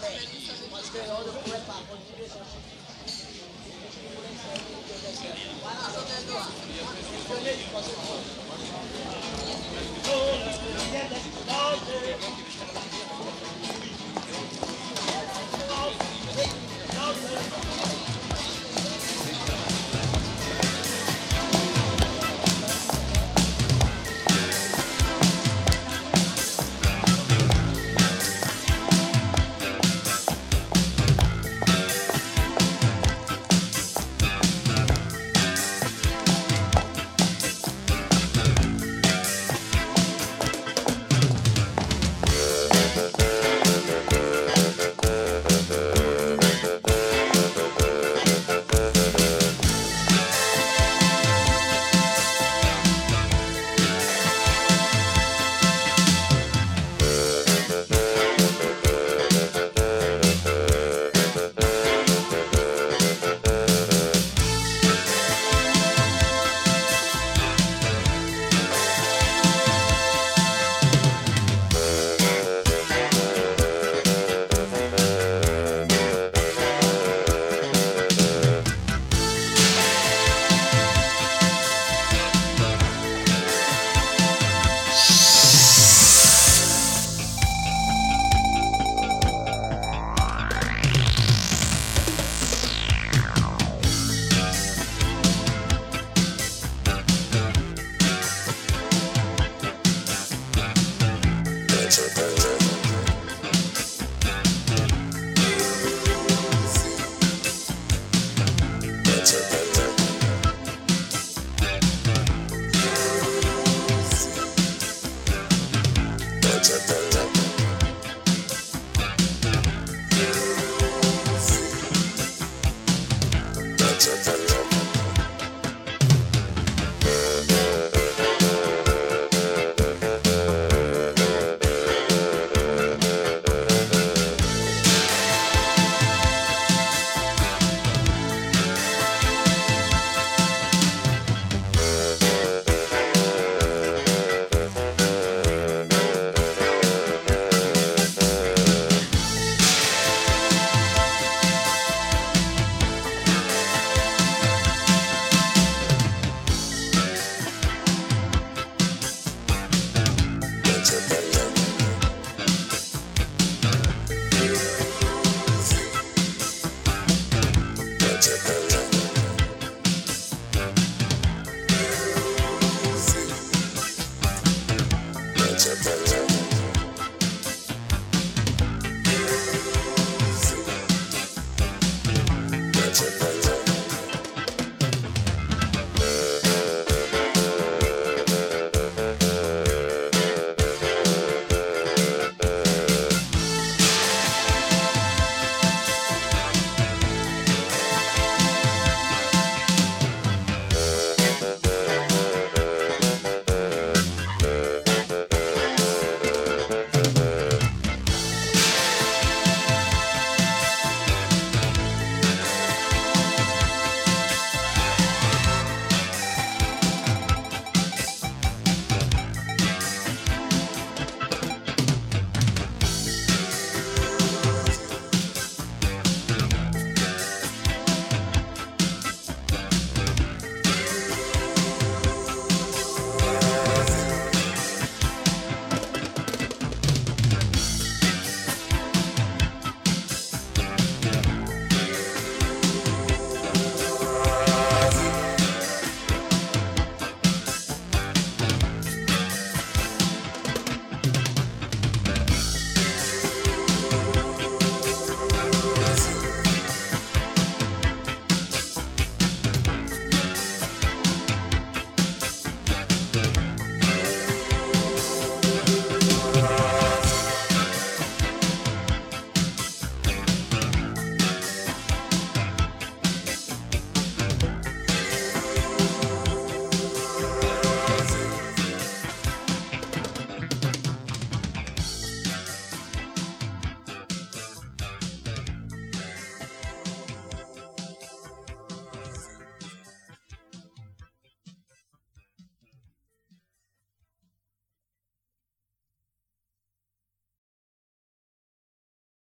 Parce que on It's a